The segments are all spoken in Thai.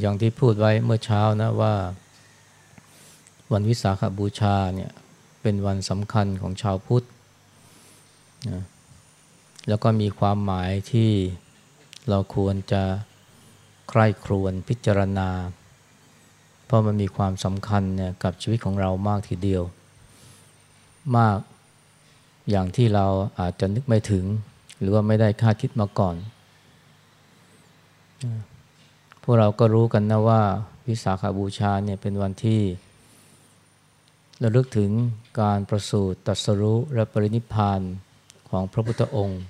อย่างที่พูดไว้เมื่อเช้านะว่า วันวิสาขบูชาเนี่ยเป็นวันสำคัญของชาวพุทธนะแล้วก็มีความหมายที่เราควรจะใคร่ครวญพิจารณา เพราะมันมีความสำคัญเนี่ยกับชีวิตของเรามากทีเดียว มากอย่างที่เราอาจจะนึกไม่ถึง หรือว่าไม่ได้คาดคิดมาก่อน พวกเราก็รู้กันนะว่าวิสาขาบูชาเนี่ยเป็นวันที่ระลึกถึงการประสูติตรัสรู้และปรินิพานของพระพุทธองค์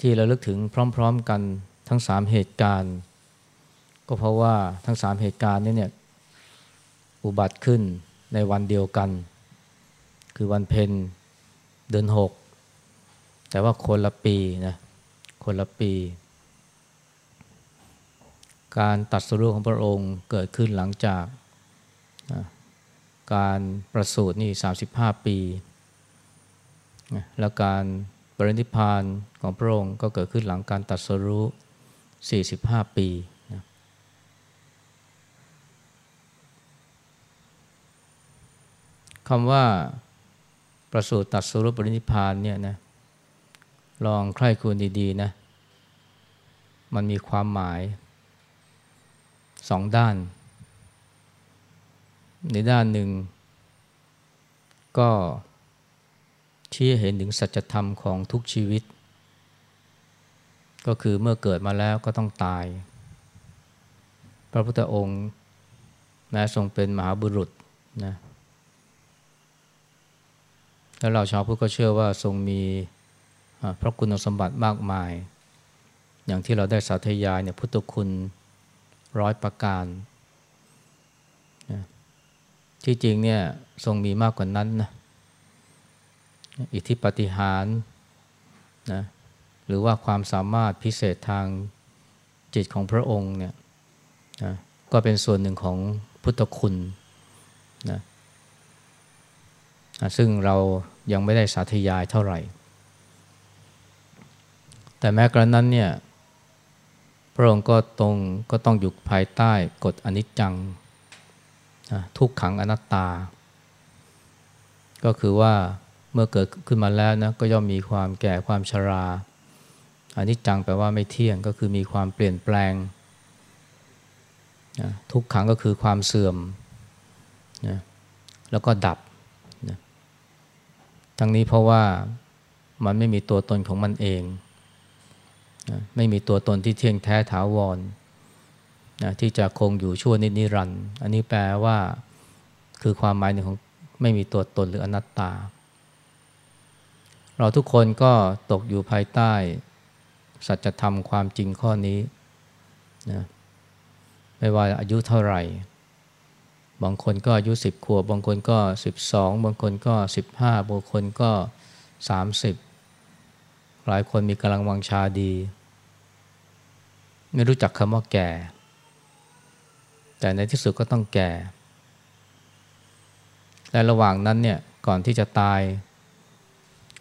ที่ระลึกถึงพร้อมๆกันทั้งสามเหตุการณ์ ก็เพราะว่าทั้งสามเหตุการณ์นี้เนี่ยอุบัติขึ้นในวันเดียวกัน คือวันเพ็ญเดือนหกแต่ว่าคนละปีนะคนละปี การตัดสรุปของพระองค์เกิดขึ้นหลังจากการประสูตินี่ 35 ปี แล้วการปรินิพานของพระองค์ก็เกิดขึ้นหลังการตัดสรุป45 ปีคำว่าประสูติตัดสรุปปรินิพานเนี่ยนะลองใคร่ควรดีๆนะมันมีความหมาย สองด้าน ในด้านหนึ่ง ก็ชี้เห็นถึงสัจธรรมของทุกชีวิต ก็คือเมื่อเกิดมาแล้วก็ต้องตาย พระพุทธองค์แม้ทรงเป็นมหาบุรุษนะแล้วเราชาวพุทธก็เชื่อว่าทรงมีพระคุณสมบัติมากมาย อย่างที่เราได้สาธยายเนี่ยพุทธคุณ ร้อยประการที่จริงเนี่ยทรงมีมากกว่านั้นนะอิทธิปฏิหารนะหรือว่าความสามารถพิเศษทางจิตของพระองค์เนี่ยนะก็เป็นส่วนหนึ่งของพุทธคุณนะซึ่งเรายังไม่ได้สาธยายเท่าไหร่ แต่แม้กระนั้นเนี่ย พระองค์ก็ตรงก็ต้องอยู่ภายใต้กฎอนิจจังทุกขังอนัตตา ก็คือว่าเมื่อเกิดขึ้นมาแล้วนะก็ย่อมมีความแก่ความชราอนิจจังแปลว่าไม่เที่ยงก็คือมีความเปลี่ยนแปลงนะทุกขังก็คือความเสื่อมนะแล้วก็ดับนะทั้งนี้เพราะว่ามันไม่มีตัวตนของมันเอง นะไม่มีตัวตนที่เที่ยงแท้ถาวรนะที่จะคงอยู่ชั่วนินิรันดร์อันนี้แปลว่าคือความหมายหนึ่งของไม่มีตัวตนหรืออนัตตา เราทุกคนก็ตกอยู่ภายใต้ สัจธรรมความจริงข้อนี้นะไม่ว่าอายุเท่าไหร่ บางคนก็อายุสิบขวบ บางคนก็สิบสองบางคนก็สิบห้าบางคนก็สามสิบ หลายคนมีกำลังวังชาดี ไม่รู้จักคำว่าแก่ แต่ในที่สุดก็ต้องแก่ และระหว่างนั้นเนี่ยก่อนที่จะตาย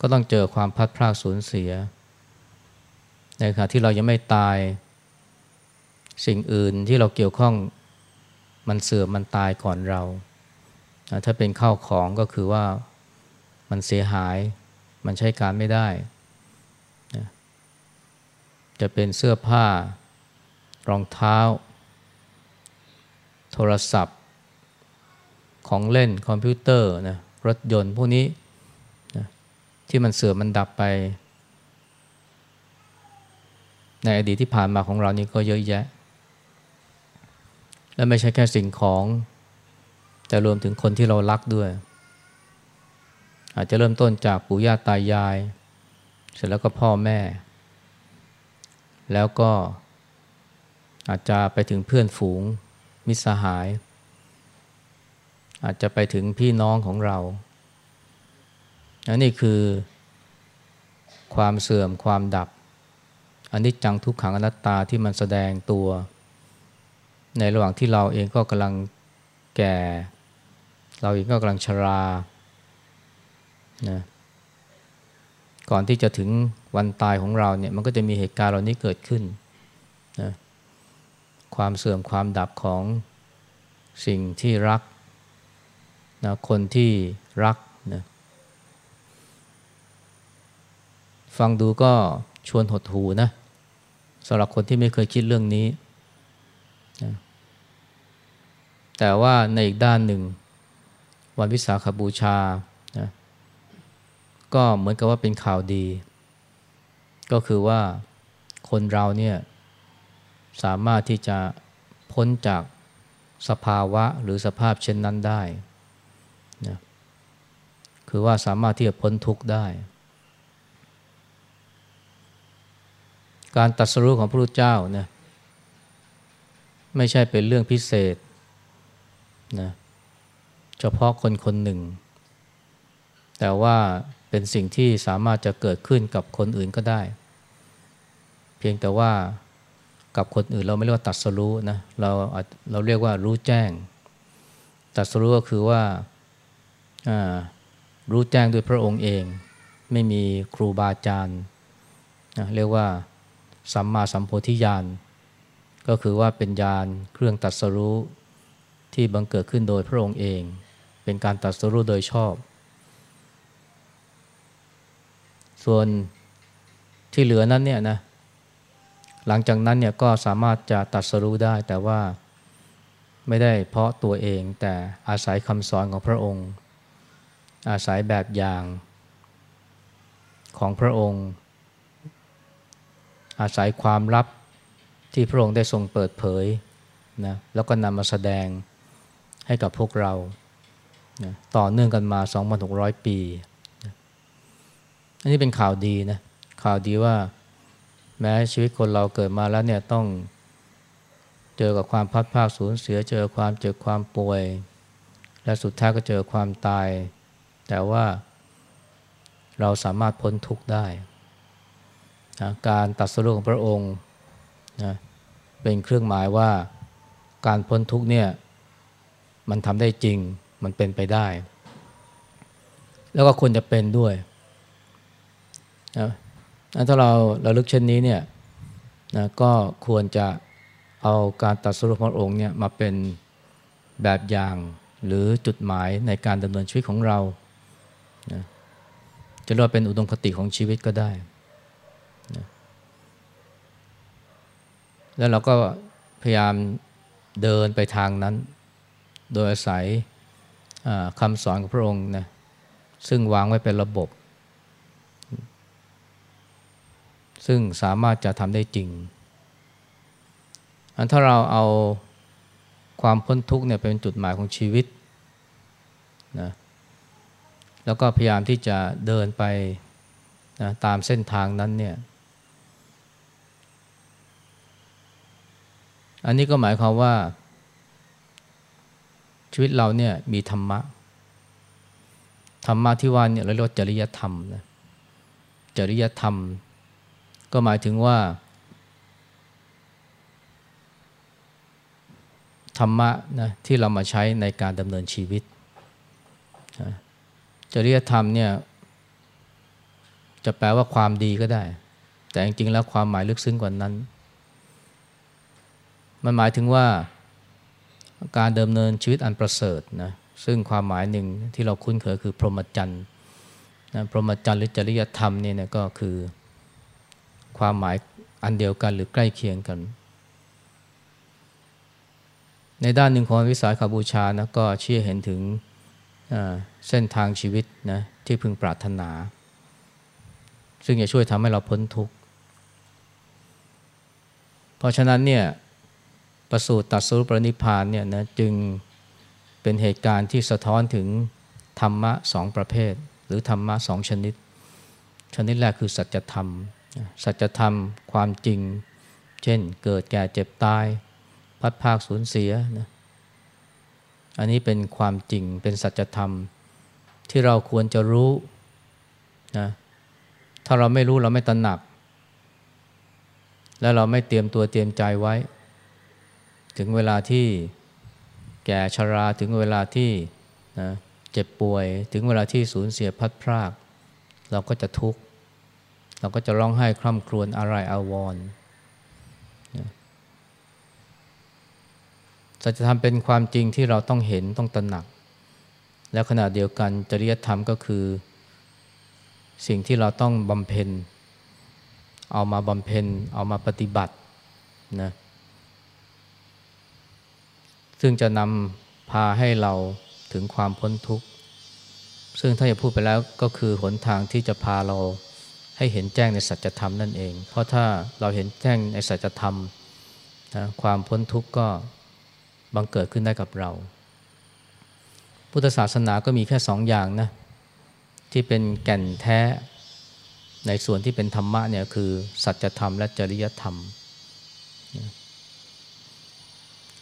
ก็ต้องเจอความพัดพลาดสูญเสีย ในขณะที่เรายังไม่ตาย สิ่งอื่นที่เราเกี่ยวข้องมันเสื่อมมันตายก่อนเรา ถ้าเป็นข้าวของก็คือว่ามันเสียหาย มันใช้การไม่ได้ จะเป็นเสื้อผ้ารองเท้า โทรศัพท์ ของเล่นคอมพิวเตอร์นะรถยนต์พวกนี้นะที่มันเสื่อมมันดับไป ในอดีตที่ผ่านมาของเรานี่ก็เยอะแยะ และไม่ใช่แค่สิ่งของ แต่รวมถึงคนที่เรารักด้วย อาจจะเริ่มต้นจากปู่ย่าตายาย เสร็จแล้วก็พ่อแม่ แล้วก็อาจจะไปถึงเพื่อนฝูงมิสหาย อาจจะไปถึงพี่น้องของเราอันนี้คือความเสื่อมความดับ อันนี้จังทุกขังอนัตตาที่มันแสดงตัว ในระหว่างที่เราเองก็กำลังแก่ เราเองก็กำลังชรานะ ก่อนที่จะถึงวันตายของเราเนี่ยมันก็จะมีเหตุการณ์เหล่านี้เกิดขึ้นนะความเสื่อมความดับของสิ่งที่รักนะคนที่รักนะฟังดูก็ชวนหดหูนะสำหรับคนที่ไม่เคยคิดเรื่องนี้นะแต่ว่าในอีกด้านหนึ่ง วันวิสาขบูชา ก็เหมือนกับว่าเป็นข่าวดี ก็คือว่าคนเราเนี่ยสามารถที่จะพ้นจากสภาวะหรือสภาพเช่นนั้นได้นะคือว่าสามารถที่จะพ้นทุกข์ได้ การตัดสรุปของพระพุทธเจ้านะไม่ใช่เป็นเรื่องพิเศษนะเฉพาะคนคนหนึ่ง แต่ว่า เป็นสิ่งที่สามารถจะเกิดขึ้นกับคนอื่นก็ได้ เพียงแต่ว่ากับคนอื่นเราไม่เรียกว่าตัดสรู้นะเราเราเรียกว่ารู้แจ้ง ตัดสรู้ก็คือว่ารู้แจ้งด้วยพระองค์เอง ไม่มีครูบาอาจารย์นะเรียกว่าสัมมาสัมโพธิญาณก็คือว่าเป็นญาณเครื่องตัดสรู้ที่บังเกิดขึ้นโดยพระองค์เอง เป็นการตัดสรู้โดยชอบ ส่วนที่เหลือนั้นเนี่ยนะหลังจากนั้นเนี่ยก็สามารถจะตัดสรู้ได้แต่ว่าไม่ได้เพราะตัวเองแต่อาศัยคำสอนของพระองค์ อาศัยแบบอย่างของพระองค์ อาศัยความลับที่พระองค์ได้ทรงเปิดเผยนะแล้วก็นำมาแสดงให้กับพวกเรานะต่อเนื่องกันมา 2,600 ปี อันนี้เป็นข่าวดีนะข่าวดีว่าแม้ชีวิตคนเราเกิดมาแล้วเนี่ยต้องเจอกับความพัดภาคสูญเสียเจอความเจอความป่วย และสุดท้ายก็เจอความตาย แต่ว่าเราสามารถพ้นทุกข์ได้นะการตัดสู้ของพระองค์นะเป็นเครื่องหมายว่าการพ้นทุกข์เนี่ยมันทำได้จริงมันเป็นไปได้ แล้วก็ควรจะเป็นด้วย นะถ้าเราเราลึกเช่นนี้เนี่ยนะก็ควรจะเอาการตัดสู้ของพระองค์เนี่ยมาเป็นแบบอย่างหรือจุดหมายในการดำเนินชีวิตของเรานะจะเรียกเป็นอุดมคติของชีวิตก็ได้นะแล้วเราก็พยายามเดินไปทางนั้น โดยอาศัยคำสอนของพระองค์นะซึ่งวางไว้เป็นระบบ ซึ่งสามารถจะทำได้จริง อันถ้าเราเอาความพ้นทุกข์เนี่ยเป็นจุดหมายของชีวิตนะแล้วก็พยายามที่จะเดินไปนะตามเส้นทางนั้นเนี่ยอันนี้ก็หมายความว่า ชีวิตเราเนี่ยมีธรรมะ ธรรมะที่ว่าเนี่ยเราเรียกว่าจริยธรรมนะจริยธรรม ก็หมายถึงว่า ธรรมะนะที่เรามาใช้ในการดำเนินชีวิตจริยธรรมเนี่ยจะแปลว่าความดีก็ได้ แต่จริงๆแล้วความหมายลึกซึ้งกว่านั้น มันหมายถึงว่าการดำเนินชีวิตอันประเสริฐนะซึ่งความหมายหนึ่งที่เราคุ้นเคยคือพรหมจรรย์นะพรหมจรรย์หรือจริยธรรมเนี่ยก็คือ ความหมายอันเดียวกันหรือใกล้เคียงกัน ในด้านหนึ่งของวิสาขาบูชานะก็เชื่อเห็นถึงเส้นทางชีวิตนะที่พึงปรารถนา ซึ่งจะช่วยทำให้เราพ้นทุกข์ เพราะฉะนั้นเนี่ยประสูติตัดสู้ปรนิพานเนี่ยนะจึงเป็นเหตุการณ์ที่สะท้อนถึงธรรมะสองประเภท หรือธรรมะสองชนิด ชนิดแรกคือสัจธรรม สัจธรรมความจริง เช่นเกิดแก่เจ็บตาย พัดภาคสูญเสียนะอันนี้เป็นความจริงเป็นสัจธรรมที่เราควรจะรู้นะถ้าเราไม่รู้เราไม่ตระหนัก และเราไม่เตรียมตัวเตรียมใจไว้ ถึงเวลาที่แก่ชราถึงเวลาที่นะเจ็บป่วย ถึงเวลาที่สูญเสียพัดพราก เราก็จะทุกข์ เราก็จะร้องไห้คร่ำครวญอะไรอาวรณ์สัจธรรมเป็นความจริงที่เราต้องเห็นต้องตระหนัก แล้วขณะเดียวกันจริยธรรมก็คือ สิ่งที่เราต้องบำเพ็ญ เอามาบำเพ็ญ เอามาปฏิบัตินะซึ่งจะนำพาให้เราถึงความพ้นทุกข์ ซึ่งถ้าจะพูดไปแล้วก็คือหนทางที่จะพาเรา ให้เห็นแจ้งในสัจธรรมนั่นเอง เพราะถ้าเราเห็นแจ้งในสัจธรรมนะความพ้นทุกข์ก็บังเกิดขึ้นได้กับเรา พุทธศาสนาก็มีแค่สองอย่างนะที่เป็นแก่นแท้ในส่วนที่เป็นธรรมะเนี่ยคือ สัจธรรมและจริยธรรม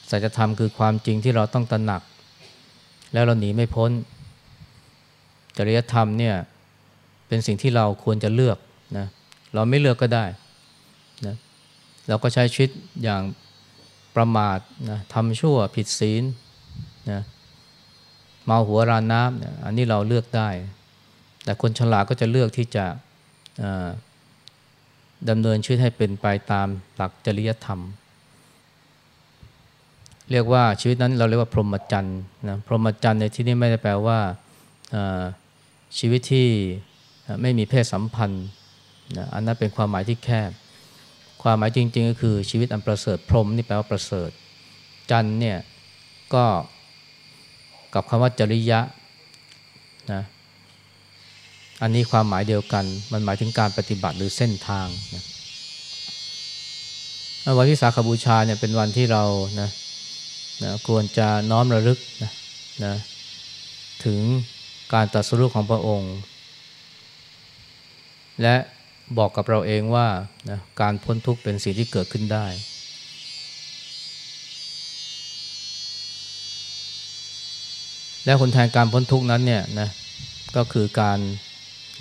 สัจธรรมคือความจริงที่เราต้องตระหนัก แล้วเราหนีไม่พ้น จริยธรรมเนี่ย เป็นสิ่งที่เราควรจะเลือกนะเราไม่เลือกก็ได้นะเราก็ใช้ชีวิตอย่างประมาทนะทำชั่วผิดศีลนะเมาหัวรานน้ำนะอันนี้เราเลือกได้ แต่คนฉลาดก็จะเลือกที่จะดำเนินชีวิตให้เป็นไปตามหลักจริยธรรม เรียกว่าชีวิตนั้นเราเรียกว่าพรหมจรรย์นะพรหมจรรย์ในที่นี้ไม่ได้แปลว่าชีวิตที่ ไม่มีเพศสัมพันธ์นะอันนั้นเป็นความหมายที่แคบ ความหมายจริง ๆ ก็คือชีวิตอันประเสริฐพรหมนี่แปลว่าประเสริฐ จันเนี่ยก็กับคำว่าจริยะนะอันนี้ความหมายเดียวกัน มันหมายถึงการปฏิบัติหรือเส้นทางนะวันที่สาขบูชาเนี่ยเป็นวันที่เรานะนะควรจะน้อมระลึกนะนะถึงการตรัสรู้ของพระองค์ และบอกกับเราเองว่านะการพ้นทุกข์เป็นสิ่งที่เกิดขึ้นได้ และคนแทนการพ้นทุกข์นั้นเนี่ยนะก็คือการ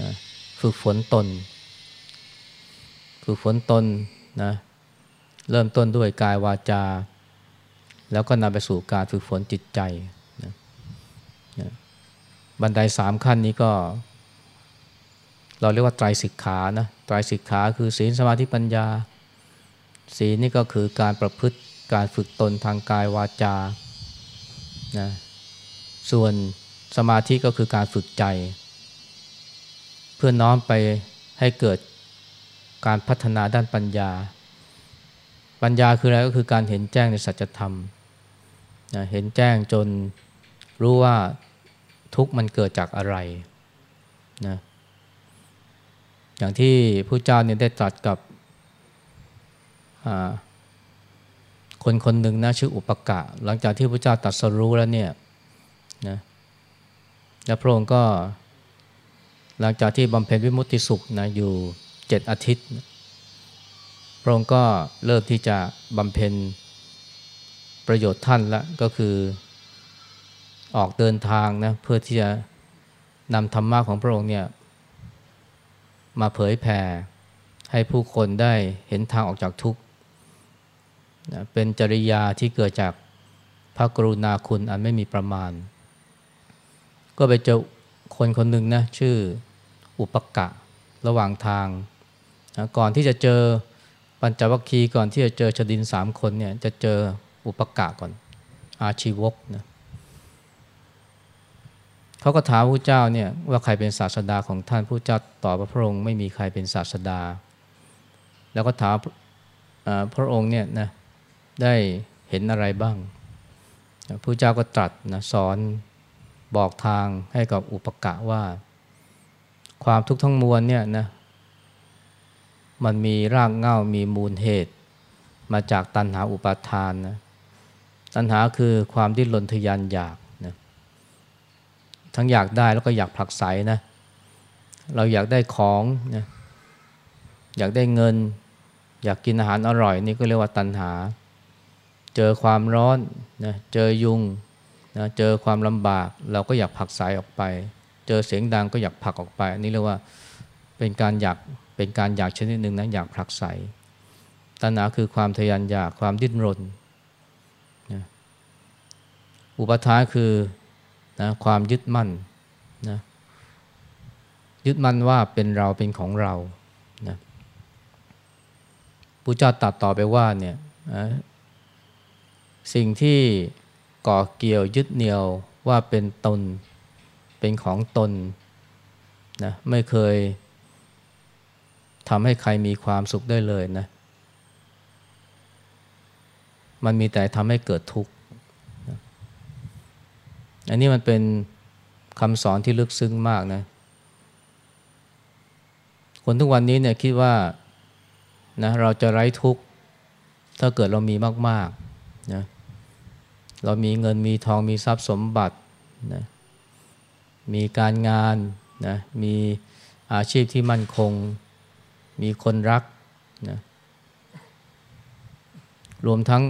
นะฝึกฝนตน ฝึกฝนตนนะเริ่มต้นด้วยกายวาจา แล้วก็นำไปสู่การฝึกฝนจิตใจนะนะบันไดสามขั้นนี้ก็ เราเรียกว่าไตรสิกขานะไตรสิกขาคือศีลสมาธิปัญญา ศีลนี่ก็คือการประพฤติการฝึกตนทางกายวาจานะส่วนสมาธิก็คือการฝึกใจ เพื่อน้อมไปให้เกิดการพัฒนาด้านปัญญา ปัญญาคืออะไรก็คือการเห็นแจ้งในสัจธรรมนะเห็นแจ้งจนรู้ว่าทุกข์มันเกิดจากอะไรนะ อย่างที่ผู้เจ้าเนี่ยได้ตรัสกับคนคนหนึ่งนะชื่ออุปกะ หลังจากที่พระเจ้าตรัสรู้แล้วเนี่ยนะแล้วพระองค์ก็หลังจากที่บำเพ็ญวิมุตติสุขนะอยู่เจ็ดอาทิตย์ พระองค์ก็เริ่มที่จะบำเพ็ญประโยชน์ท่านละก็คือออกเดินทางนะเพื่อที่จะนำธรรมะของพระองค์เนี่ย มาเผยแผ่ให้ผู้คนได้เห็นทางออกจากทุกข์นะเป็นจริยาที่เกิดจากพระกรุณาคุณอันไม่มีประมาณ ก็ไปเจอคนคนหนึ่งนะชื่ออุปกะระหว่างทางนะก่อนที่จะเจอปัญจวัคคีย์ก่อนที่จะเจอชดินสามคนเนี่ยจะเจออุปกะก่อนอาชีวกนะ เขาก็ถามพระเจ้าเนี่ยว่าใครเป็นศาสดาของท่านพระเจ้าตอบว่าพระองค์ไม่มีใครเป็นศาสดา แล้วก็ถามพระองค์เนี่ยนะได้เห็นอะไรบ้างพระเจ้าก็ตรัสนะสอนบอกทางให้กับอุปกะว่า ความทุกข์ทั้งมวลเนี่ยนะมันมีรากเหง้ามีมูลเหตุ มาจากตัณหาอุปาทานนะตัณหาคือความดิ้นรนทยานอยาก ทั้งอยากได้แล้วก็อยากผลักไสนะ เราอยากได้ของนะอยากได้เงิน อยากกินอาหารอร่อยนี่ก็เรียกว่าตัณหา เจอความร้อนนะเจอยุงนะเจอความลำบาก เราก็อยากผลักไสออกไป เจอเสียงดังก็อยากผลักออกไป นี่เรียกว่าเป็นการอยากเป็นการอยากชนิดหนึ่งนะอยากผลักใสตัณหาคือความทยานอยากความดิ้นรนนะอุปทานคือ นะความยึดมั่นนะยึดมั่นว่าเป็นเราเป็นของเรานะพุทธเจ้าตัดต่อไปว่าเนี่ยสิ่งที่ก่อเกี่ยวยึดเหนี่ยวว่าเป็นตนเป็นของตนนะไม่เคยทำให้ใครมีความสุขได้เลยนะ มันมีแต่ทำให้เกิดทุกข์ อันนี้มันเป็นคำสอนที่ลึกซึ้งมากนะ คนทุกวันนี้เนี่ยคิดว่านะเราจะไร้ทุกข์ถ้าเกิดเรามีมากๆนะเรามีเงินมีทองมีทรัพย์สมบัตินะมีการงานนะมีอาชีพที่มั่นคง มีคนรักนะรวมทั้ง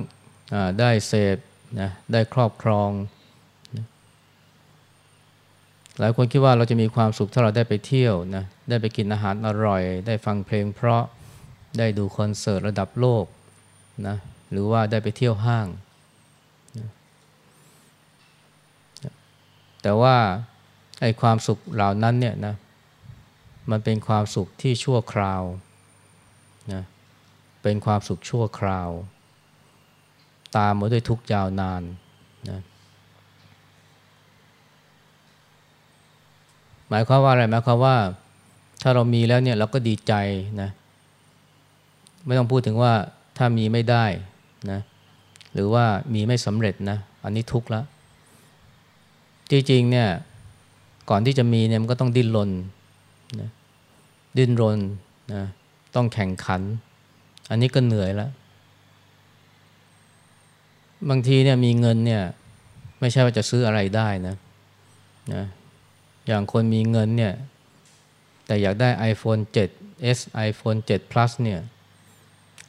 ได้เสพนะได้ครอบครอง หลายคนคิดว่าเราจะมีความสุขถ้าเราได้ไปเที่ยวนะได้ไปกินอาหารอร่อย ได้ฟังเพลง เพราะได้ดูคอนเสิร์ตระดับโลกนะหรือว่าได้ไปเที่ยวห้างนะแต่ว่าไอ้ความสุขเหล่านั้นเนี่ยนะมันเป็นความสุขที่ชั่วคราวนะเป็นความสุขชั่วคราว ตามมาด้วยทุกยาวนานนะ หมายความว่าอะไรหมายความว่า ถ้าเรามีแล้วเนี่ยเราก็ดีใจนะไม่ต้องพูดถึงว่าถ้ามีไม่ได้นะหรือว่ามีไม่สำเร็จนะอันนี้ทุกข์แล้วจริงๆเนี่ยก่อนที่จะมีเนี่ยมันก็ต้องดิ้นรนนะดิ้นรนนะต้องแข่งขัน อันนี้ก็เหนื่อยแล้วบางทีเนี่ยมีเงินเนี่ยไม่ใช่ว่าจะซื้ออะไรได้นะนะ อย่างคนมีเงินเนี่ยแต่อยากได้ iPhone 7 S iPhone 7 Plus เนี่ย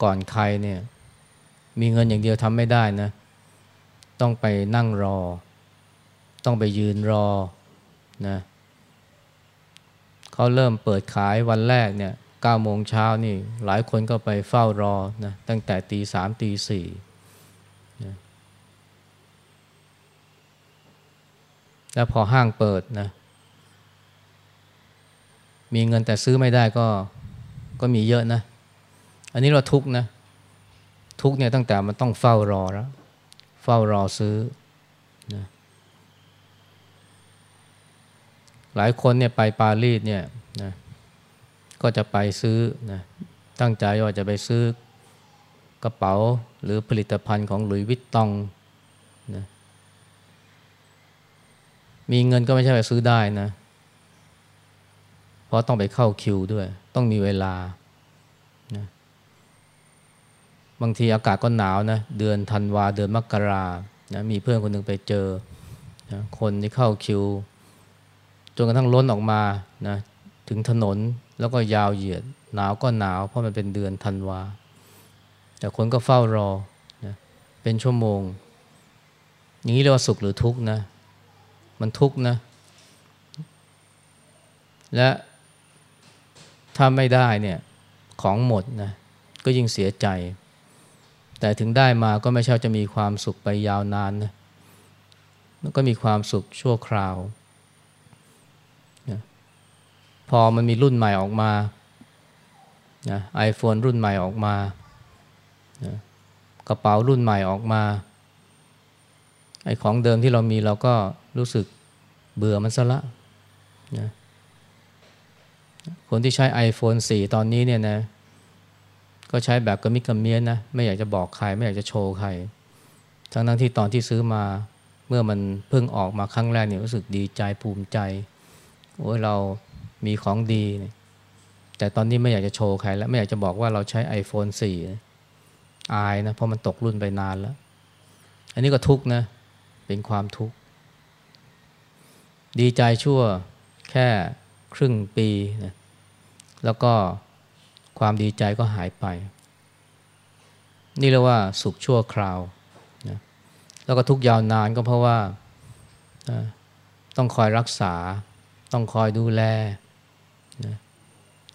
ก่อนใครเนี่ยมีเงินอย่างเดียวทำไม่ได้นะ ต้องไปนั่งรอ ต้องไปยืนรอนะเขาเริ่มเปิดขายวันแรกเนี่ยเก้าโมงเช้านี่หลายคนก็ไปเฝ้ารอนะตั้งแต่ตีสามตีสี่นะแล้วพอห้างเปิดนะ มีเงินแต่ซื้อไม่ได้ก็ก็มีเยอะนะ อันนี้เราทุกนะ ทุกเนี่ยตั้งแต่มันต้องเฝ้ารอแล้ว เฝ้ารอซื้อนะหลายคนเนี่ยไปปารีสเนี่ยนะก็จะไปซื้อนะตั้งใจว่าจะไปซื้อกระเป๋าหรือผลิตภัณฑ์ของหลุยวิตตองนะมีเงินก็ไม่ใช่ไปซื้อได้นะ เพราะต้องไปเข้าคิวด้วย ต้องมีเวลานะบางทีอากาศก็หนาวนะ เดือนธันวาเดือนมกรานะมีเพื่อนคนหนึ่งไปเจอนะคนที่เข้าคิว จนกระทั่งล้นออกมานะถึงถนนแล้วก็ยาวเหยียด หนาวก็หนาว เพราะมันเป็นเดือนธันวา แต่คนก็เฝ้ารอนะเป็นชั่วโมง อย่างนี้เรียกว่าสุขหรือทุกข์นะ มันทุกข์นะ และ ถ้าไม่ได้เนี่ยของหมดนะก็ยิ่งเสียใจ แต่ถึงได้มาก็ไม่ใช่จะมีความสุขไปยาวนานนะมันก็มีความสุขชั่วคราวพอมันมีรุ่นใหม่ออกมาไอโฟนรุ่นใหม่ออกมานะกระเป๋ารุ่นใหม่ออกมาไอของเดิมที่เรามีเราก็รู้สึกเบื่อมันซะละนะ คนที่ใช้ iPhone 4 ตอนนี้เนี่ยนะ ก็ใช้แบบกระมิดกระเมียนนะ ไม่อยากจะบอกใคร ไม่อยากจะโชว์ใคร ทั้งทั้งที่ตอนที่ซื้อมาเมื่อมันเพิ่งออกมาครั้งแรกเนี่ยรู้สึกดีใจภูมิใจ โอ้ยเรามีของดีเนี่ยแต่ตอนนี้ไม่อยากจะโชว์ใครแล้ว ไม่อยากจะบอกว่าเราใช้ iPhone 4 อายนะ เพราะมันตกรุ่นไปนานแล้ว อันนี้ก็ทุกนะ เป็นความทุกข์ ดีใจชั่วแค่ ครึ่งปีนะแล้วก็ความดีใจก็หายไป นี่เรียกว่าสุขชั่วคราวนะแล้วก็ทุกยาวนานก็เพราะว่าต้องคอยรักษา ต้องคอยดูแลนะ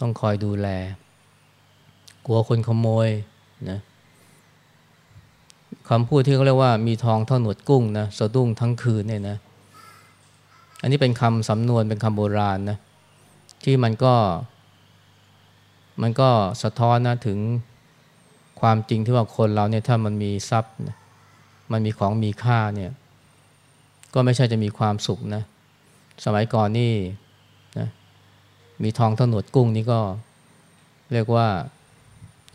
ต้องคอยดูแล กลัวคนขโมยนะคำพูดที่เขาเรียกว่ามีทองเท่าหนวดกุ้งนะสะดุ้งทั้งคืนเนี่ยนะ อันนี้เป็นคำสำนวนเป็นคำโบราณนะ ที่มันก็ มันก็สะท้อนนะถึงความจริงที่ว่าคนเราเนี่ยถ้ามันมีทรัพย์ มันมีของมีค่าเนี่ย ก็ไม่ใช่จะมีความสุขนะ สมัยก่อนนี่นะมีทองถนวดกุ้งนี่ก็ เรียกว่า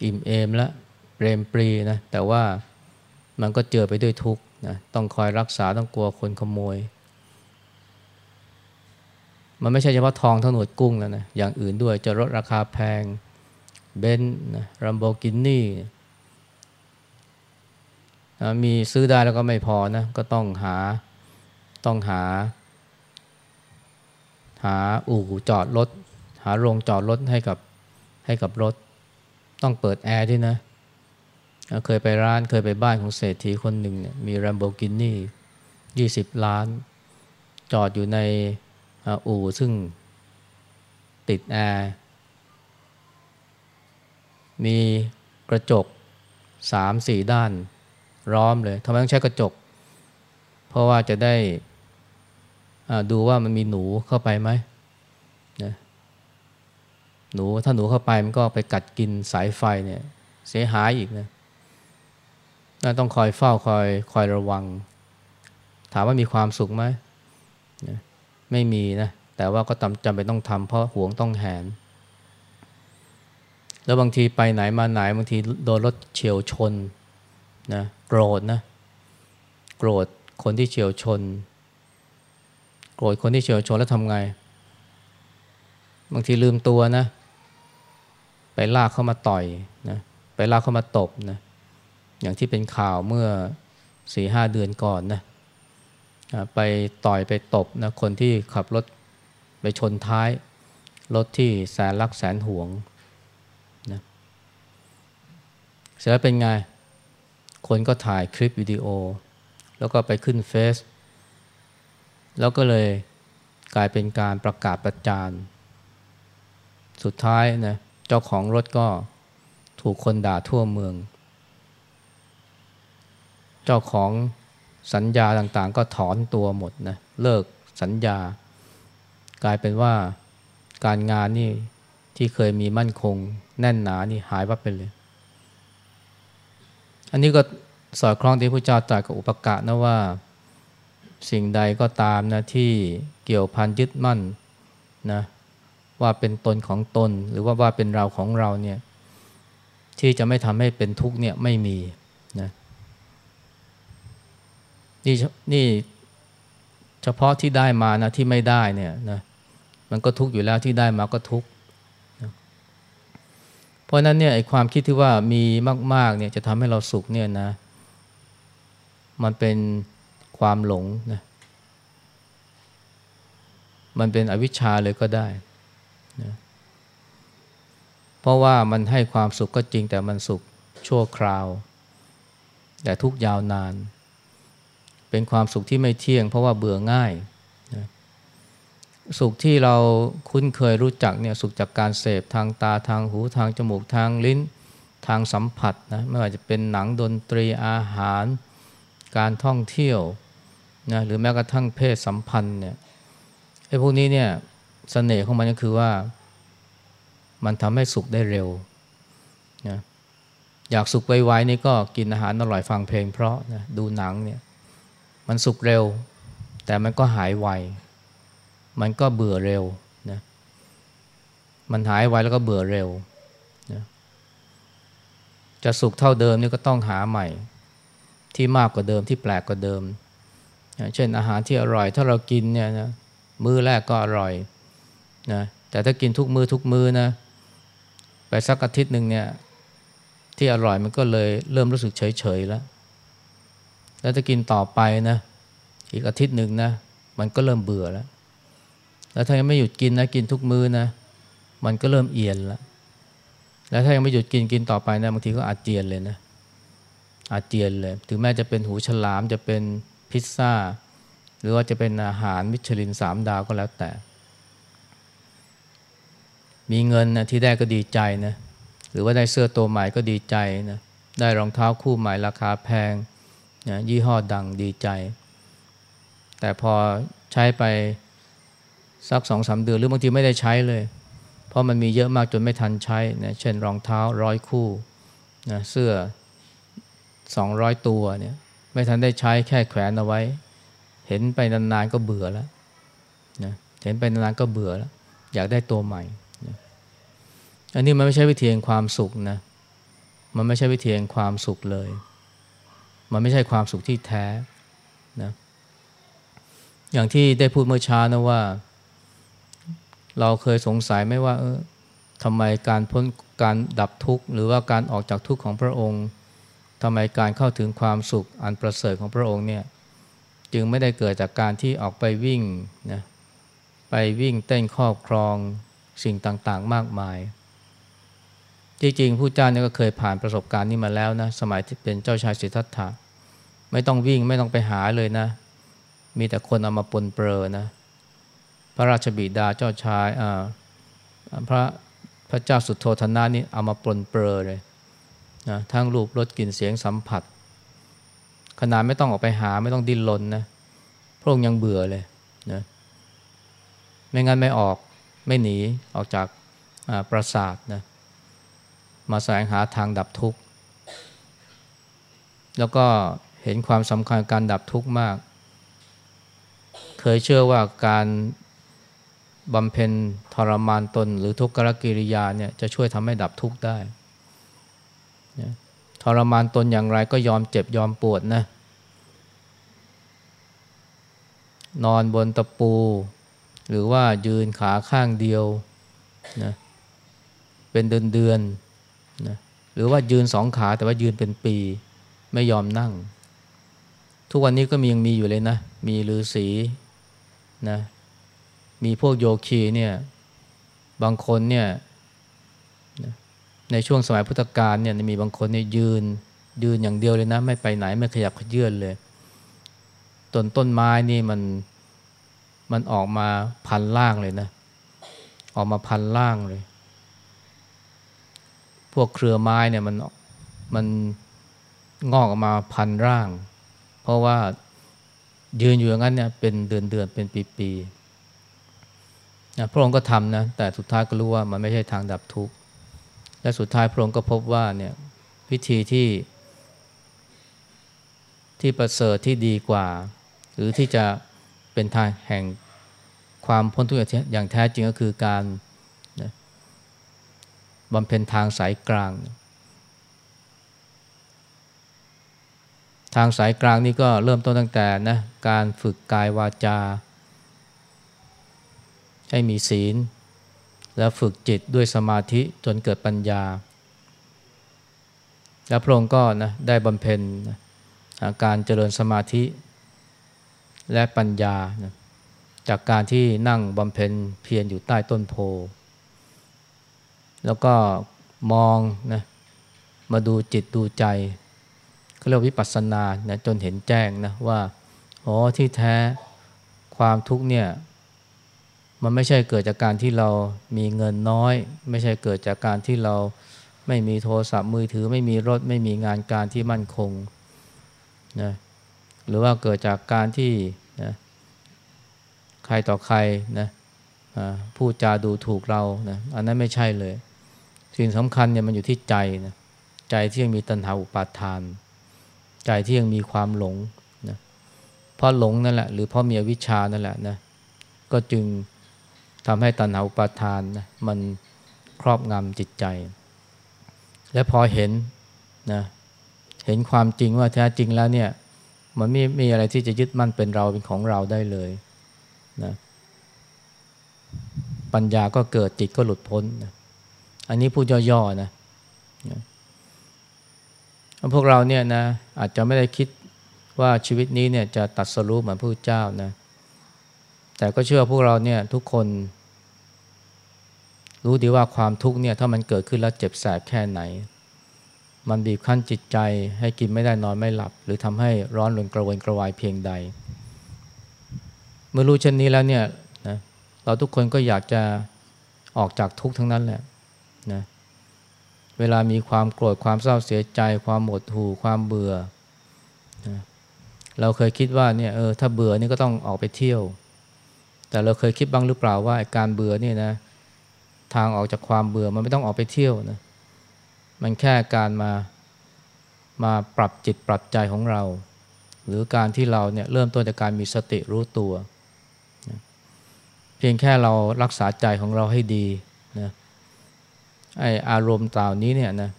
อิ่มเอมและเปรมปรีนะ แต่ว่ามันก็เจอไปด้วยทุกข์นะ ต้องคอยรักษาต้องกลัวคนขโมย มันไม่ใช่เฉพาะทองทั้งหนวดกุ้งแล้วนะอย่างอื่นด้วยจะลดราคาแพงเบนซ์นะรัมโบกินนี่มีซื้อได้แล้วก็ไม่พอนะก็ต้องหาต้องหา หาอู่จอดรถ หาโรงจอดรถให้กับให้กับรถ ต้องเปิดแอร์ด้วยนะ เคยไปร้านเคยไปบ้านของเศรษฐีคนหนึ่งเนี่ยมี Lamborghini 20ล้าน จอดอยู่ใน อู่ซึ่งติดแอร์มีกระจกสามสี่ด้านร้อมเลยทำไมต้องใช้กระจก เพราะว่าจะได้ดูว่ามันมีหนูเข้าไปไหมนะหนูถ้าหนูเข้าไปมันก็ไปกัดกินสายไฟเนี่ยเสียหายอีกนะต้องคอยเฝ้าคอยคอยระวัง ถามว่ามีความสุขไหม ไม่มีนะแต่ว่าก็จำเป็นต้องทำเพราะห่วงต้องแหน แล้วบางทีไปไหนมาไหนบางทีโดนรถเฉียวชนนะโกรธนะโกรธคนที่เฉียวชน โกรธคนที่เฉียวชนแล้วทำไง บางทีลืมตัวนะ ไปลากเข้ามาต่อยนะไปลากเข้ามาตบนะอย่างที่เป็นข่าวเมื่อสี่ห้าเดือนก่อนนะ ไปต่อยไปตบนะคนที่ขับรถไปชนท้าย รถที่แสนรักแสนห่วงนะเสร็จแล้วเป็นไง คนก็ถ่ายคลิปวิดีโอ แล้วก็ไปขึ้นเฟซแล้วก็เลยกลายเป็นการประกาศประจานสุดท้ายนะเจ้าของรถก็ถูกคนด่าทั่วเมือง เจ้าของ สัญญาต่างๆ ก็ถอนตัวหมดนะเลิกสัญญา กลายเป็นว่าการงานนี่ที่เคยมีมั่นคงแน่นหนานี่หายวับไปเลย อันนี้ก็สอดคล้องที่พระเจ้าตรัสกับอุปกะนะว่าสิ่งใดก็ตามนะที่เกี่ยวพันยึดมั่นนะว่าเป็นตนของตนหรือว่าว่าเป็นเราของเราเนี่ยที่จะไม่ทำให้เป็นทุกข์เนี่ยไม่มีนะ นี่นี่เฉพาะที่ได้มานะที่ไม่ได้เนี่ยนะมันก็ทุกข์อยู่แล้วที่ได้มาก็ทุกข์เพราะนั้นเนี่ยไอ้ความคิดที่ว่ามีมาก ๆเนี่ยจะทำให้เราสุขเนี่ยนะ มันเป็นความหลงนะมันเป็นอวิชชาเลยก็ได้นะเพราะว่ามันให้ความสุขก็จริงแต่มันสุขชั่วคราว แต่ทุกยาวนาน เป็นความสุขที่ไม่เที่ยง เพราะว่าเบื่อง่ายนะสุขที่เราคุ้นเคยรู้จักเนี่ยสุขจากการเสพทางตาทางหูทางจมูกทางลิ้นทางสัมผัสนะไม่ว่าจะเป็นหนังดนตรีอาหาร การท่องเที่ยวนะหรือแม้กระทั่งเพศสัมพันธ์เนี่ยไอ้พวกนี้เนี่ยสเสน่ห์ของมันก็คือว่า มันทำให้สุขได้เร็วนะอยากสุขไวๆนี่ก็กินอาหารอร่อยฟังเพลงเพราะนะดูหนังเนี่ย มันสุกเร็ว แต่มันก็หายไว มันก็เบื่อเร็วนะมันหายไวแล้วก็เบื่อเร็วนะจะสุขเท่าเดิมนี่ก็ต้องหาใหม่ ที่มากกว่าเดิมที่แปลกกว่าเดิม เช่นอาหารที่อร่อย ถ้าเรากินเนี่ยนะมื้อแรกก็อร่อยนะแต่ถ้ากินทุกมือทุกมือนะไปสักอาทิตย์หนึ่งเนี่ยที่อร่อยมันก็เลยเริ่มรู้สึกเฉยๆแล้ว แล้วจะกินต่อไปนะ อีกอาทิตย์หนึ่งนะ มันก็เริ่มเบื่อแล้ว แล้วถ้ายังไม่หยุดกินนะ กินทุกมื้อนะ มันก็เริ่มเอียนแล้ว แล้วถ้ายังไม่หยุดกินกินต่อไปนะบางทีก็อาเจียนเลยนะ อาเจียนเลย ถึงแม้จะเป็นหูฉลามจะเป็นพิซซ่า หรือว่าจะเป็นอาหารมิชลินสามดาวก็แล้วแต่ มีเงินนะที่ได้ก็ดีใจนะ หรือว่าได้เสื้อตัวใหม่ก็ดีใจนะ ได้รองเท้าคู่ใหม่ราคาแพง นะยี่ห้อดังดีใจ แต่พอใช้ไปสักสองสาเดือนหรือบางทีไม่ได้ใช้เลย เพราะมันมีเยอะมากจนไม่ทันใช้นะเช่นรองเท้าร้อยคู่นะเสื้อสองร้อยตัวเนี่ยไม่ทันได้ใช้แค่แขวนเอาไว้ เห็นไปนานๆก็เบื่อแล้วนะเห็นไปนานๆก็เบื่อแล้ว อยากได้ตัวใหม่นะอันนี้มันไม่ใช่วิธีแห่งความสุขนะมันไม่ใช่วิธีแห่งความสุขเลย มันไม่ใช่ความสุขที่แท้นะอย่างที่ได้พูดเมื่อเช้านะว่า เราเคยสงสัยไหมว่า เออทำไมการพ้นการดับทุกข์ หรือว่าการออกจากทุกข์ของพระองค์ทำไมการเข้าถึงความสุขอันประเสริฐของพระองค์เนี่ยจึงไม่ได้เกิดจากการที่ออกไปวิ่งนะไปวิ่งเต้นครอบครองสิ่งต่างๆ มากมาย จริงๆผู้เจ้าเนี่ยก็เคยผ่านประสบการณ์นี้มาแล้วนะสมัยที่เป็นเจ้าชายสิทธัตถะ ไม่ต้องวิ่งไม่ต้องไปหาเลยนะ มีแต่คนเอามาปนเปื้อนะ พระราชบิดาเจ้าชายพระพระเจ้าสุดโทธนานี่เอามาปนเปื้อเลยนะทั้งรูปรสกลิ่นเสียงสัมผัส ขนาดไม่ต้องออกไปหาไม่ต้องดิ้นรนนะพระองค์ยังเบื่อเลยนะไม่งั้นไม่ออกไม่หนีออกจากปราสาทนะมาแสวงหาทางดับทุกข์ แล้วก็ เห็นความสำคัญการดับทุกข์มาก เคยเชื่อว่าการบำเพ็ญทรมานตน หรือทุกขกิริยาเนี่ยจะช่วยทำให้ดับทุกข์ได้ ทรมานตนอย่างไรก็ยอมเจ็บยอมปวดนะ นอนบนตะปู หรือว่ายืนขาข้างเดียวนะเป็นเดือนเดือนนะหรือว่ายืนสองขาแต่ว่ายืนเป็นปี ไม่ยอมนั่ง ทุกวันนี้ก็มียังมีอยู่เลยนะ มีฤาษีนะ มีพวกโยคีเนี่ย บางคนเนี่ย ในช่วงสมัยพุทธกาลเนี่ยมีบางคนเนี่ยยืนยืนอย่างเดียวเลยนะ ไม่ไปไหนไม่ขยับขยื่นเลยต้นต้นไม้นี่มันมันออกมาพันล่างเลยนะ ออกมาพันล่างเลย พวกเครือไม้เนี่ยมันมันงอกออกมาพันร่าง เพราะว่ายืนอยู่อย่างนั้นเนี่ยเป็นเดือนเดือนเป็นปีปีนะพระองค์ก็ทำนะแต่สุดท้ายก็รู้ว่ามันไม่ใช่ทางดับทุกข์และสุดท้ายพระองค์ก็พบว่าเนี่ยวิธีที่ที่ประเสริฐที่ดีกว่า หรือที่จะเป็นทางแห่งความพ้นทุกข์อย่างแท้จริงก็คือการนะบำเพ็ญทางสายกลาง ทางสายกลางนี่ก็เริ่มต้นตั้งแต่นะการฝึกกายวาจา ให้มีศีล แล้วฝึกจิตด้วยสมาธิจนเกิดปัญญา แล้วพระองค์ก็นะได้บำเพ็ญนะการเจริญสมาธิและปัญญานะจากการที่นั่งบำเพ็ญเพียรอยู่ใต้ต้นโพ แล้วก็มองนะมาดูจิตดูใจ ก็เรียกวิปัสสนานะจนเห็นแจ้งนะว่าอ๋อที่แท้ความทุกข์เนี่ยมันไม่ใช่เกิดจากการที่เรามีเงินน้อย ไม่ใช่เกิดจากการที่เราไม่มีโทรศัพท์มือถือ ไม่มีรถไม่มีงานการที่มั่นคงนะหรือว่าเกิดจากการที่นะใครต่อใครนะพูดจาดูถูกเรานะอันนั้นไม่ใช่เลย สิ่งสำคัญเนี่ยมันอยู่ที่ใจนะใจที่ยังมีตัณหาอุปาทาน ใจที่ยังมีความหลงนะเพราะหลงนั่นแหละหรือเพราะมีอวิชชานั่นแหละนะก็จึงทำให้ตัณหาอุปาทานนะมันครอบงำจิตใจ และพอเห็นนะเห็นความจริงว่าแท้จริงแล้วเนี่ยมันไม่มีอะไรที่จะยึดมั่นเป็นเราเป็นของเราได้เลยนะปัญญาก็เกิดจิตก็หลุดพ้นนะอันนี้พูดย่อๆนะนะ พวกเราเนี่ยนะอาจจะไม่ได้คิดว่าชีวิตนี้เนี่ยจะตัดสรู้เหมือนพระเจ้านะแต่ก็เชื่อพวกเราเนี่ยทุกคน รู้ดีว่าความทุกข์เนี่ยถ้ามันเกิดขึ้นแล้วเจ็บแสบแค่ไหน มันบีบคั้นจิตใจให้กินไม่ได้นอนไม่หลับ หรือทำให้ร้อนรนกระวนกระวายเพียงใด เมื่อรู้เช่นนี้แล้วเนี่ยนะเราทุกคนก็อยากจะออกจากทุกข์ทั้งนั้นแหละนะ เวลามีความโกรธความเศร้าเสียใจ ความหมดหู่ความเบื่อนะเราเคยคิดว่าเนี่ยเออถ้าเบื่อนี่ก็ต้องออกไปเที่ยว แต่เราเคยคิดบ้างหรือเปล่าว่าการเบื่อนี่นะทางออกจากความเบื่อมันไม่ต้องออกไปเที่ยวนะมันแค่การมามาปรับจิตปรับใจของเรา หรือการที่เราเนี่ยเริ่มต้นจากการมีสติรู้ตัวนะเพียงแค่เรารักษาใจของเราให้ดีนะ ไออารมณ์ต่านี้เนี่ยนะ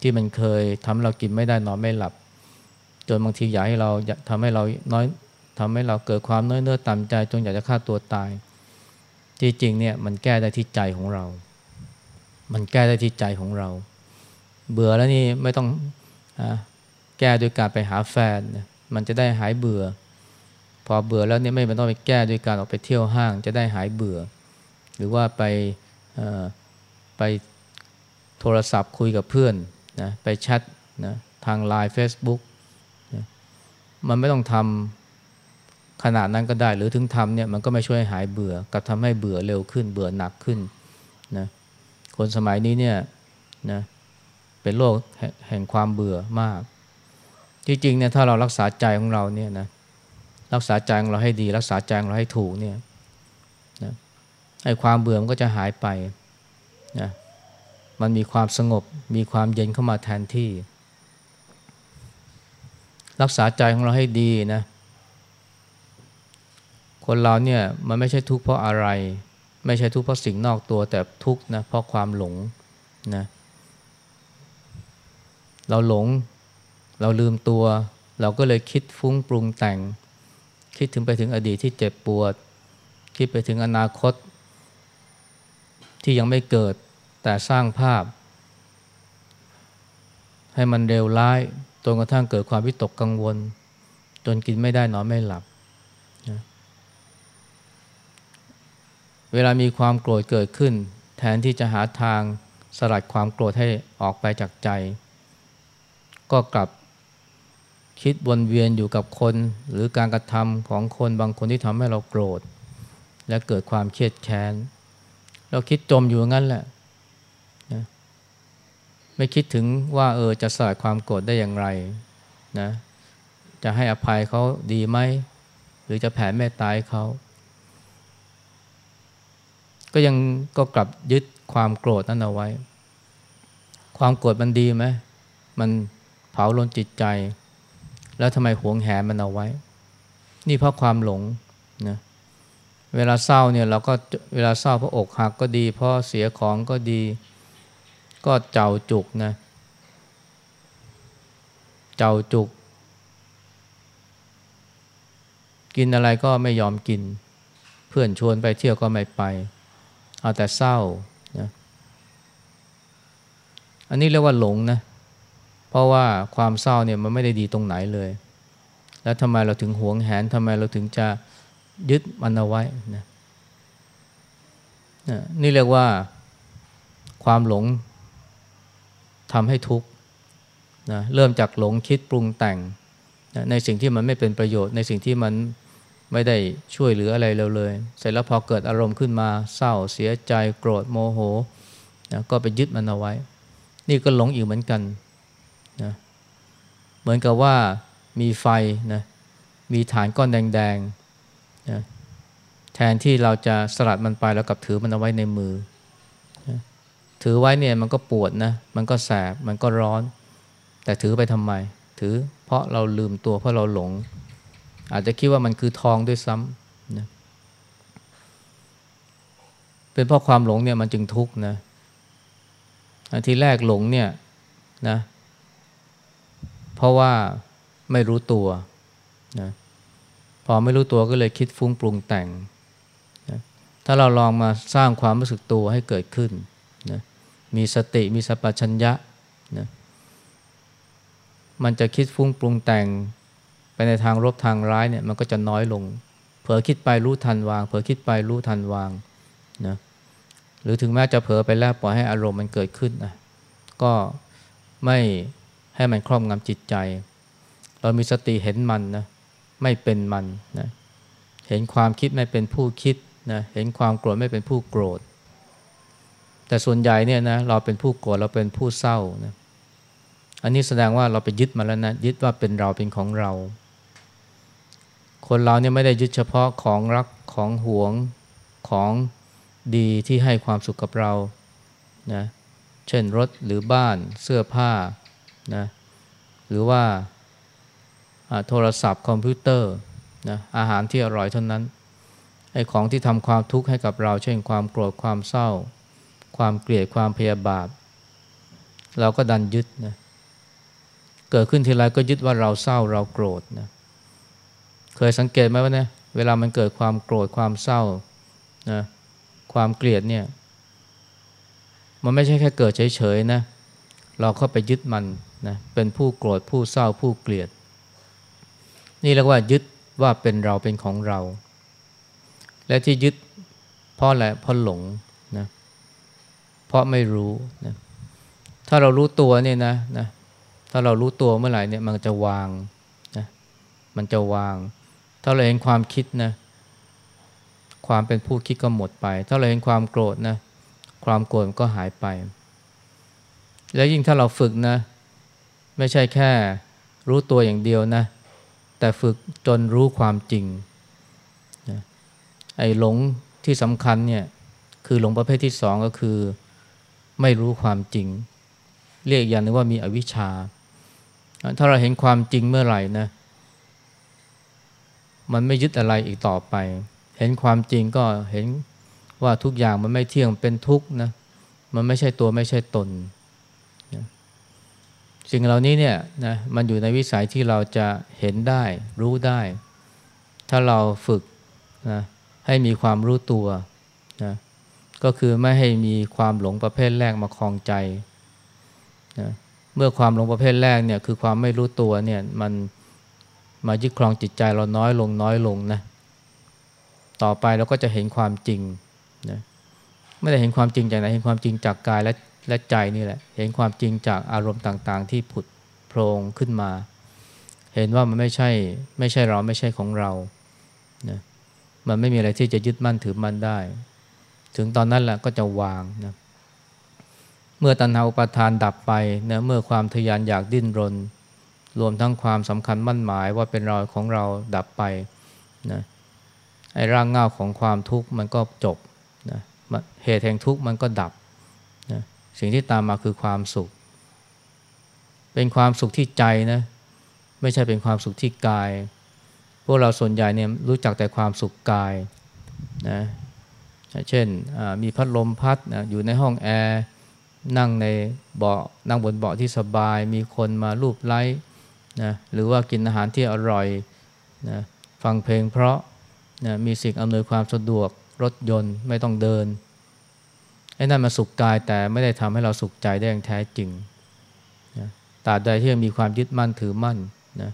ที่มันเคยทำให้เรากินไม่ได้นอนไม่หลับ จนบางทีอยากให้เราทำให้เราน้อยทำให้เราเกิดความน้อยเนื้อต่ำใจ จนอยากจะฆ่าตัวตาย ที่จริงเนี่ยมันแก้ได้ที่ใจของเรา มันแก้ได้ที่ใจของเรา เบื่อแล้วนี่ไม่ต้องอแก้ด้วยการไปหาแฟน มันจะได้หายเบื่อ พอเบื่อแล้วเนี่ยไม่ต้องไปแก้ด้วยการออกไปเที่ยวห้าง จะได้หายเบื่อ หรือว่าไปไป โทรศัพท์คุยกับเพื่อนนะไปแชทนะทางไลน์ Facebook นะมันไม่ต้องทำขนาดนั้นก็ได้ หรือถึงทำเนี่ยมันก็ไม่ช่วยหายเบื่อกับทำให้เบื่อเร็วขึ้น เบื่อหนักขึ้นนะคนสมัยนี้เนี่ยนะเป็นโรคแห่งความเบื่อมากที่จริงเนี่ยถ้าเรารักษาใจของเราเนี่ยนะรักษาใจของเราให้ดี รักษาใจของเราให้ถูกเนี่ยนะไอ้ความเบื่อมันก็จะหายไปนะ มันมีความสงบ มีความเย็นเข้ามาแทนที่ รักษาใจของเราให้ดีนะ คนเราเนี่ยมันไม่ใช่ทุกข์เพราะอะไร ไม่ใช่ทุกข์เพราะสิ่งนอกตัว แต่ทุกข์นะเพราะความหลงนะเราหลง เราลืมตัว เราก็เลยคิดฟุ้งปรุงแต่ง คิดถึงไปถึงอดีตที่เจ็บปวด คิดไปถึงอนาคตที่ยังไม่เกิด แต่สร้างภาพ ให้มันเร็วร้ายจนกระทั่งเกิดความวิตกกังวล จนกินไม่ได้นอนไม่หลับนะเวลามีความโกรธเกิดขึ้น แทนที่จะหาทางสลัดความโกรธให้ออกไปจากใจ ก็กลับคิดวนเวียนอยู่กับคน หรือการกระทำของคนบางคนที่ทำให้เราโกรธ และเกิดความเครียดแค้น เราคิดจมอยู่งั้นแหละนะ ไม่คิดถึงว่าเออจะสลายความโกรธได้อย่างไรนะจะให้อภัยเขาดีไหม หรือจะแผ่เมตตาเขา ก็ยังก็กลับยึดความโกรธนั้นเอาไว้ ความโกรธมันดีไหม มันเผาลนจิตใจ แล้วทำไมหวงแหนมันเอาไว้ นี่เพราะความหลงนะเวลาเศร้าเนี่ยเราก็เวลาเศร้าเพราะอกหักก็ดี เพราะเสียของก็ดี ก็เจ้าจุกนะ เจ้าจุก กินอะไรก็ไม่ยอมกิน เพื่อนชวนไปเที่ยวก็ไม่ไป เอาแต่เศร้านะอันนี้เรียกว่าหลงนะ เพราะว่าความเศร้าเนี่ยมันไม่ได้ดีตรงไหนเลย แล้วทำไมเราถึงหวงแหนทำไมเราถึงจะยึดมันเอาไว้นะนี่เรียกว่าความหลง ทำให้ทุกข์นะเริ่มจากหลงคิดปรุงแต่งนะในสิ่งที่มันไม่เป็นประโยชน์ ในสิ่งที่มันไม่ได้ช่วยเหลืออะไรเราเลย เสร็จแล้วพอเกิดอารมณ์ขึ้นมาเศร้าเสียใจโกรธโมโหนะก็ไปยึดมันเอาไว้ นี่ก็หลงอีกเหมือนกันนะเหมือนกับว่ามีไฟนะมีฐานก้อนแดงๆนะแทนที่เราจะสลัดมันไปแล้วกับถือมันเอาไว้ในมือ ถือไว้เนี่ยมันก็ปวดนะ มันก็แสบ มันก็ร้อน แต่ถือไปทำไม ถือเพราะเราลืมตัวเพราะเราหลง อาจจะคิดว่ามันคือทองด้วยซ้ำนะเป็นเพราะความหลงเนี่ยมันจึงทุกข์นะอันที่แรกหลงเนี่ยนะ เพราะว่าไม่รู้ตัวนะพอไม่รู้ตัวก็เลยคิดฟุ้งปรุงแต่งนะถ้าเราลองมาสร้างความรู้สึกตัวให้เกิดขึ้น มีสติมีสัพชัญญะนะมันจะคิดฟุ้งปรุงแต่งไปในทางลบทางร้ายเนี่ยมันก็จะน้อยลง เผลอคิดไปรู้ทันวาง เผลอคิดไปรู้ทันวางนะหรือถึงแม้จะเผลอไปแล้วปล่อยให้อารมณ์มันเกิดขึ้นนะก็ไม่ให้มันครอบงำจิตใจ เรามีสติเห็นมันนะไม่เป็นมันนะเห็นความคิดไม่เป็นผู้คิดนะเห็นความโกรธไม่เป็นผู้โกรธ แต่ส่วนใหญ่เนี่ยนะเราเป็นผู้โกรธเราเป็นผู้เศร้านะอันนี้แสดงว่าเราไปยึดมาแล้วนะยึดว่าเป็นเราเป็นของเรา คนเราเนี่ยไม่ได้ยึดเฉพาะของรักของหวงของดีที่ให้ความสุขกับเรานะเช่นรถหรือบ้านเสื้อผ้านะหรือว่าโทรศัพท์คอมพิวเตอร์นะอาหารที่อร่อยเท่านั้นไอ้ของที่ทำความทุกข์ให้กับเรา เช่นความโกรธความเศร้า ความเกลียดความพยาบาท เราก็ดันยึดนะเกิดขึ้นทีไรก็ยึดว่าเราเศร้าเราโกรธนะเคยสังเกตไหมว่าเนี่ยเวลามันเกิดความโกรธความเศร้านะความเกลียดเนี่ยมันไม่ใช่แค่เกิดเฉยๆนะเราเข้าไปยึดมันนะเป็นผู้โกรธผู้เศร้าผู้เกลียด นี่เรียกว่ายึดว่าเป็นเราเป็นของเรา และที่ยึดเพราะอะไรเพราะหลง เพราะไม่รู้นะถ้าเรารู้ตัวเนี่ยนะนะถ้าเรารู้ตัวเมื่อไหร่เนี่ยมันจะวางนะมันจะวาง ถ้าเราเห็นความคิดนะความเป็นผู้คิดก็หมดไป ถ้าเราเห็นความโกรธนะความโกรธก็หายไป แล้วยิ่งถ้าเราฝึกนะ ไม่ใช่แค่รู้ตัวอย่างเดียวนะ แต่ฝึกจนรู้ความจริงนะไอ้หลงที่สำคัญเนี่ยคือหลงประเภทที่สองก็คือ ไม่รู้ความจริง เรียกอย่างนึงว่ามีอวิชชา ถ้าเราเห็นความจริงเมื่อไหร่นะ มันไม่ยึดอะไรอีกต่อไป เห็นความจริงก็เห็นว่าทุกอย่างมันไม่เที่ยงเป็นทุกข์นะ มันไม่ใช่ตัวไม่ใช่ตนสิ่งเหล่านี้เนี่ยนะมันอยู่ในวิสัยที่เราจะเห็นได้ รู้ได้ ถ้าเราฝึกนะให้มีความรู้ตัวนะ ก็คือไม่ให้มีความหลงประเภทแรกมาคลองใจนะเมื่อความหลงประเภทแรกเนี่ยคือความไม่รู้ตัวเนี่ยมันมายึดครองจิตใจเราน้อยลงน้อยลงนะต่อไปเราก็จะเห็นความจริงนะไม่ได้เห็นความจริงจากไหนเห็นความจริงจากกายและและใจนี่แหละ เห็นความจริงจากอารมณ์ต่างๆ ที่ผุดโพรงขึ้นมา เห็นว่ามันไม่ใช่ไม่ใช่เราไม่ใช่ของเรานะมันไม่มีอะไรที่จะยึดมั่นถือมั่นได้ ถึงตอนนั้นแหละก็จะวางนะเมื่อตัณหาอุปาทานดับไปนะเมื่อความทยานอยากดิ้นรน รวมทั้งความสำคัญมั่นหมายว่าเป็นเราของเราดับไปนะไอ้ร่างเงาของความทุกข์มันก็จบนะเหตุแห่งทุกข์มันก็ดับนะสิ่งที่ตามมาคือความสุข เป็นความสุขที่ใจนะไม่ใช่เป็นความสุขที่กาย พวกเราส่วนใหญ่เนี่ยรู้จักแต่ความสุขกายนะ เช่นมีพัดลมพัดนะอยู่ในห้องแอร์นั่งในเบาะนั่งบนเบาะที่สบาย มีคนมาลูบไล้นะหรือว่ากินอาหารที่อร่อยนะฟังเพลงเพราะนะมีสิ่งอำนวยความสะดวกรถยนต์ไม่ต้องเดินไอ้นั่นมาสุขกายแต่ไม่ได้ทำให้เราสุขใจได้อย่างแท้จริงนะตราบใดที่ยังมีความยึดมั่นถือมั่นนะ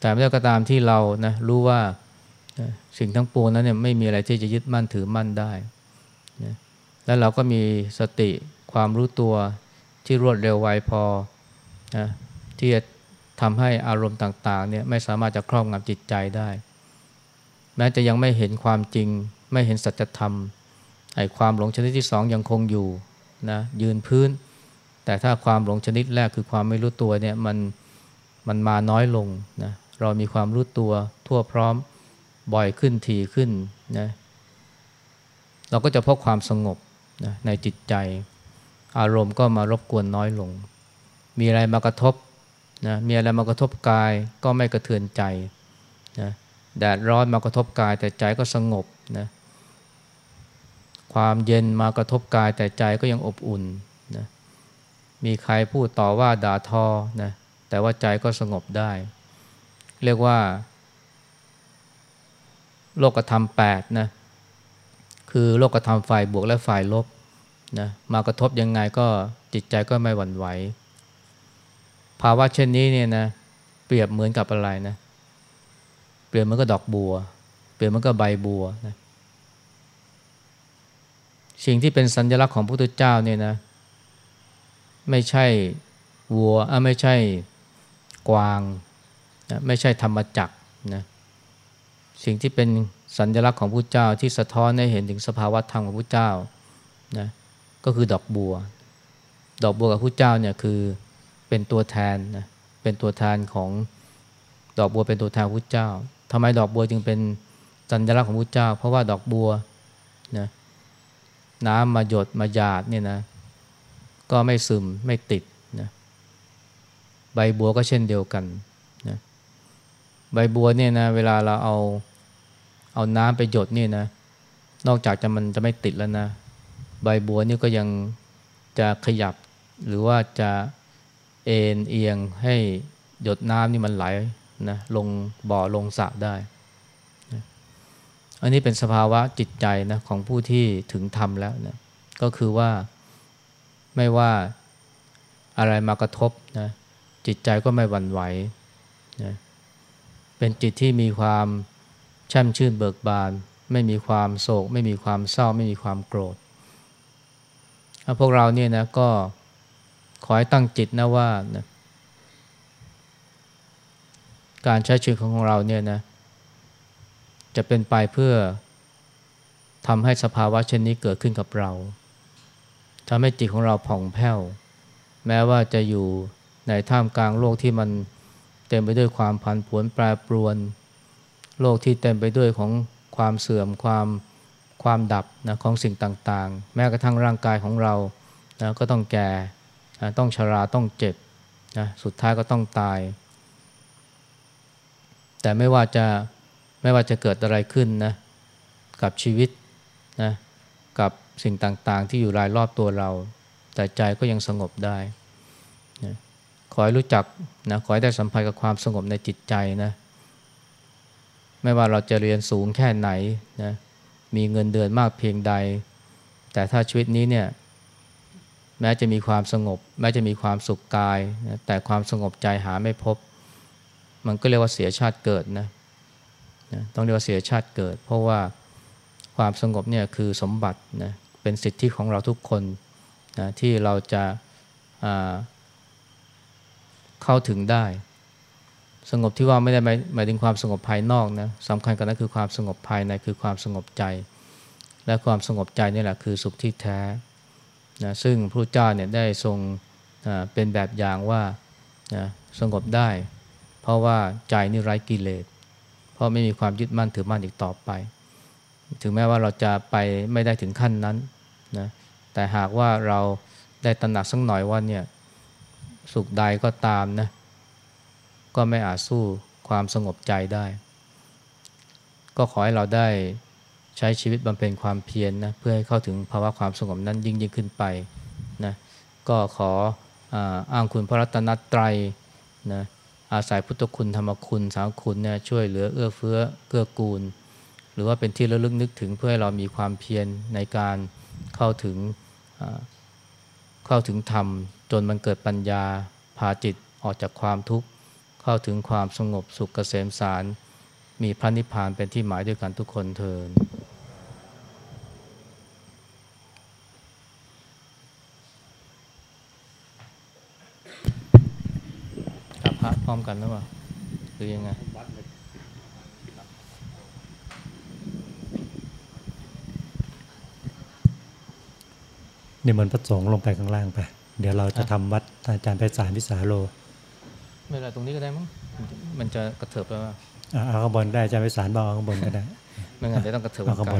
แต่ไม่ได้ก็ตามที่เรานะรู้ว่า นะสิ่งทั้งปวงนั้นเนี่ยไม่มีอะไรที่จะยึดมั่นถือมั่นได้นะแล้วเราก็มีสติความรู้ตัวที่รวดเร็วไวพอนะที่จะทำให้อารมณ์ต่างๆเนี่ยไม่สามารถจะครอบงำจิตใจได้ แม้จะยังไม่เห็นความจริง ไม่เห็นสัจธรรมไอ้ความหลงชนิดที่สองยังคงอยู่นะยืนพื้น แต่ถ้าความหลงชนิดแรกคือความไม่รู้ตัวเนี่ยมันมันมาน้อยลงนะเรามีความรู้ตัวทั่วพร้อม บ่อยขึ้นถี่ขึ้นนะเราก็จะพบความสงบนะในจิตใจ อารมณ์ก็มารบกวนน้อยลง มีอะไรมากระทบนะมีอะไรมากระทบกายก็ไม่กระเทือนใจนะแดดร้อนมากระทบกายแต่ใจก็สงบนะความเย็นมากระทบกายแต่ใจก็ยังอบอุ่นนะมีใครพูดต่อว่าด่าทอนะแต่ว่าใจก็สงบได้ เรียกว่า โลกธรรมแปดนะคือโลกธรรมฝ่ายบวกและฝ่ายลบนะมากระทบยังไงก็จิตใจก็ไม่หวั่นไหว ภาวะเช่นนี้เนี่ยนะเปรียบเหมือนกับอะไรนะเปรียบเหมือนกับดอกบัว เปรียบเหมือนกับใบบัวนะสิ่งที่เป็นสัญลักษณ์ของพระพุทธเจ้าเนี่ยนะไม่ใช่วัวอะไม่ใช่กวางนะไม่ใช่ธรรมจักรนะ สิ่งที่เป็นสัญลักษณ์ของพระเจ้าที่สะท้อนให้เห็นถึงสภาวะธรรมของพระเจ้านะก็คือดอกบัว ดอกบัวกับพระเจ้าเนี่ยคือเป็นตัวแทนนะเป็นตัวแทนของดอกบัวเป็นตัวแทนพระเจ้าทำไมดอกบัวจึงเป็นสัญลักษณ์ของพระเจ้า เพราะว่าดอกบัวนะน้ำมาหยดมาหยาดเนี่ยนะก็ไม่ซึมไม่ติดนะใบบัวก็เช่นเดียวกันนะใบบัวเนี่ยนะเวลาเราเอา เอาน้ำไปหยดนี่นะ นอกจากจะมันจะไม่ติดแล้วนะ ใบบัวนี่ก็ยังจะขยับ หรือว่าจะเอ็นเอียงให้หยดน้ำนี่มันไหลนะลงบ่อลงสระได้นะอันนี้เป็นสภาวะจิตใจนะของผู้ที่ถึงธรรมแล้วนะก็คือว่าไม่ว่าอะไรมากระทบนะจิตใจก็ไม่หวั่นไหวนะเป็นจิตที่มีความ ช่มชื่นเบิกบาน ไม่มีความโศก ไม่มีความเศร้า ไม่มีความโกรธพวกเราเนี่ยนะก็ขอให้ตั้งจิตนะว่านะการใช้ชีวิตของเราเนี่ยนะจะเป็นไปเพื่อทำให้สภาวะเช่นนี้เกิดขึ้นกับเราทำให้จิตของเราผ่องแผ้ว แม้ว่าจะอยู่ในท่ามกลางโลกที่มันเต็มไปด้วยความผันผวนแปรปรวน โลกที่เต็มไปด้วยของความเสื่อมความความดับนะของสิ่งต่างๆ แม้กระทั่งร่างกายของเรานะก็ต้องแก่นะต้องชราต้องเจ็บนะสุดท้ายก็ต้องตาย แต่ไม่ว่าจะไม่ว่าจะเกิดอะไรขึ้นนะกับชีวิตนะกับสิ่งต่างๆ ที่อยู่รายรอบตัวเรา แต่ใจก็ยังสงบได้นะขอให้รู้จักนะขอให้ได้สัมผัสกับความสงบในจิตใจนะ ไม่ว่าเราจะเรียนสูงแค่ไหนนะมีเงินเดือนมากเพียงใด แต่ถ้าชีวิตนี้เนี่ยแม้จะมีความสงบ แม้จะมีความสุขกายนะแต่ความสงบใจหาไม่พบ มันก็เรียกว่าเสียชาติเกิดนะนะต้องเรียกว่าเสียชาติเกิด เพราะว่าความสงบเนี่ยคือสมบัตินะเป็นสิทธิของเราทุกคนนะที่เราจะเข้าถึงได้ สงบที่ว่าไม่ได้หมายหมายถึงความสงบภายนอกนะสำคัญกว่านั้นคือความสงบภายในคือความสงบใจ และความสงบใจนี่แหละคือสุขที่แท้นะซึ่งพระเจ้าเนี่ยได้ทรงเป็นแบบอย่างว่านะสงบได้ เพราะว่าใจนี่ไร้กิเลสเพราะไม่มีความยึดมั่นถือมั่นอีกต่อไป ถึงแม้ว่าเราจะไปไม่ได้ถึงขั้นนั้นนะแต่หากว่าเราได้ตระหนักสักหน่อยว่าเนี่ยสุขใดก็ตามนะ ก็ไม่อาจสู้ความสงบใจได้ ก็ขอให้เราได้ใช้ชีวิตบำเพ็ญความเพียรนนะเพื่อให้เข้าถึงภาวะความสงบนั้นยิ่งยิ่งขึ้นไปนะก็ขออ้างคุณพระรัตนตรัยนะอาศัยพุทธคุณธรรมคุณสาวคุณเนี่ยช่วยเหลือเอื้อเฟื้อเกื้อกูล หรือว่าเป็นที่ระลึกนึกถึงเพื่อให้เรามีความเพียรในการเข้าถึงเข้าถึงธรรม จนมันเกิดปัญญาพาจิตออกจากความทุกข์ เข้าถึงความสงบสุขเกษมสาร มีพระนิพพานเป็นที่หมายด้วยกันทุกคนเทินกับพระพร้อมกันหรือเปล่าหรือยังไงนิมนต์พระสงฆ์ลงไปข้างล่างไป เดี๋ยวเราจะทำวัดอาจารย์ไพศาลวิสาโล ไม่เป็นไรตรงนี้ก็ได้มั้งมันจะกระเถิบไปว่าเอาข้างบนได้อาจารย์ไพศาลบอกเอาข้างบนก็ได้ไม่งั้นเดี๋ยวต้องกระเถิบเอาข้างบน